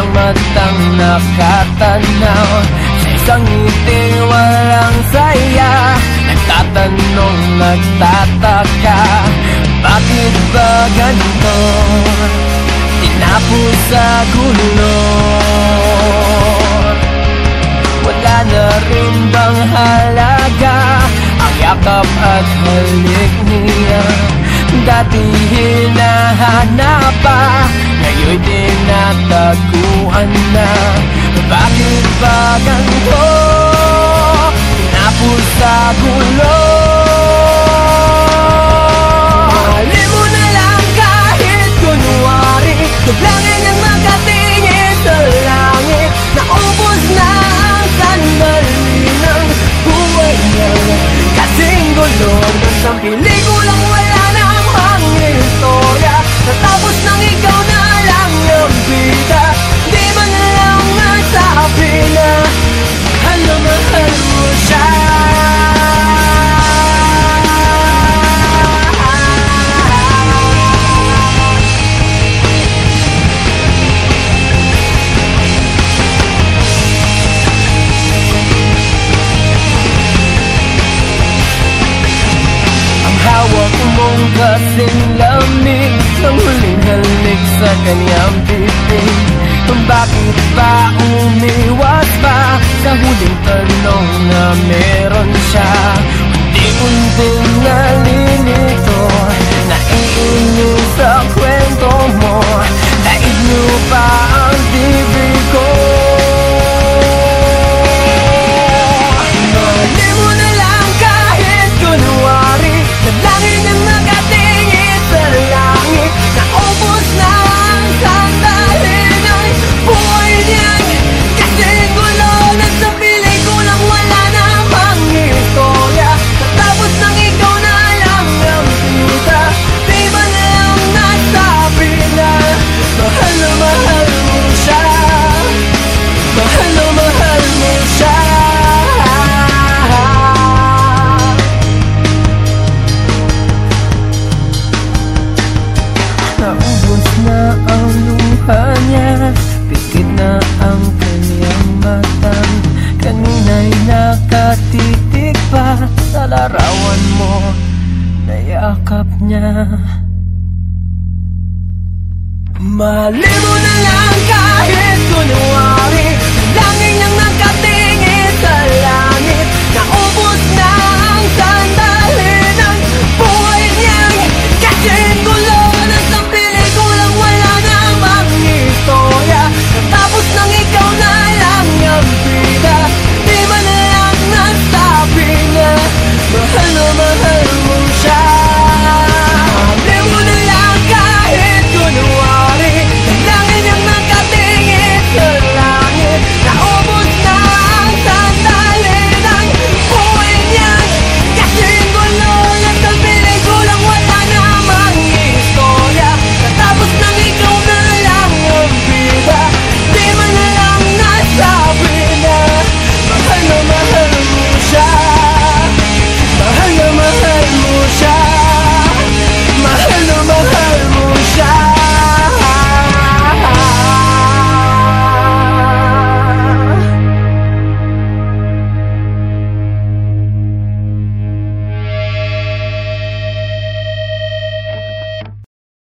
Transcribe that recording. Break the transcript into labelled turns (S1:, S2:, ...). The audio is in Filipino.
S1: matang nakatanaw. Sa isang ngiting walang saya. Nagtatanong, nagtataka Bakit ba ganito? Tinapos sa gulo. Wala na rin bang halaga? Ang yakap at halik niya Dati hinahanap pa. Ngayon'y tinataguan na. Bakit ba ganito? Tinapos sa gulo. Mahalin mo na lang kahit kunwari. Tuglangin ang makatingin sa langit Naubos na ang sandali ng buhay niya. Kasing gulo ng isang pelikulang wala namang istorya Natapos kanyang bibig Kung bakit ba umiwas pa Sa huling tanong na meron siya Naubos na ang luha niya. Pikit na ang kanyang matang Kanina'y nakatitig pa Sa larawan mo Nayakap niya. Mahalin mo na lang